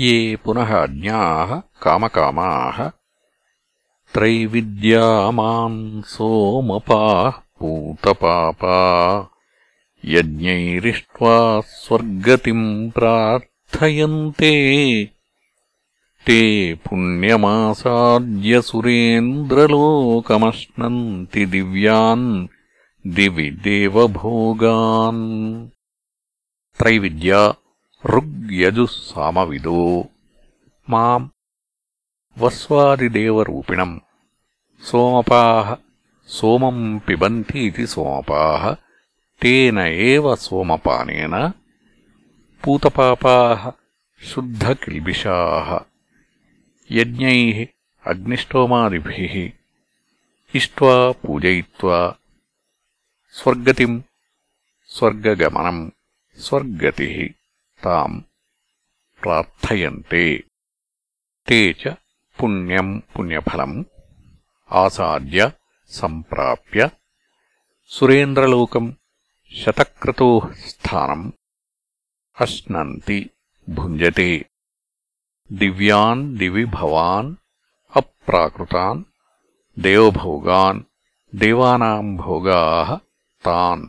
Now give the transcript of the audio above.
ये पुनः अज्ञाः कामकामाः त्रैविद्यामान् सोमपाः पूतपापा यज्ञैरिष्ट्वा स्वर्गतिम् प्रार्थयन्ते। ते पुण्यमासाद्य सुरेन्द्रलोकमश्नन्ति दिव्यान् दिवि देवभोगान्। त्रैविद्या ఋగ్యజుः మాం వస్వాదిదేవరూపిణం సోమపాः సోమం పిబంతీతి ఇది తేన ఏవ సోమపానేన పూతపాపాः శుద్ధకిల్బిషాः యజ్ఞైः అగ్నిష్టోమాదిభిः ఇష్ట్వా పూజయిత్వా స్వర్గతిం స్వర్గగమనం స్వర్గతి ताम् ప్రార్థయంతే. తే చ పుణ్యం పుణ్యఫలం. ఆసాద్య సంప్రాప్య. సురేంద్రలోకం శతక్రతో స్థానం. అశ్నంతి భుంజతే. దివ్యాన్ దివి భవాన్ అప్రాకృతాన్. దేవభోగాన్ దేవానాం భోగాః తాన్.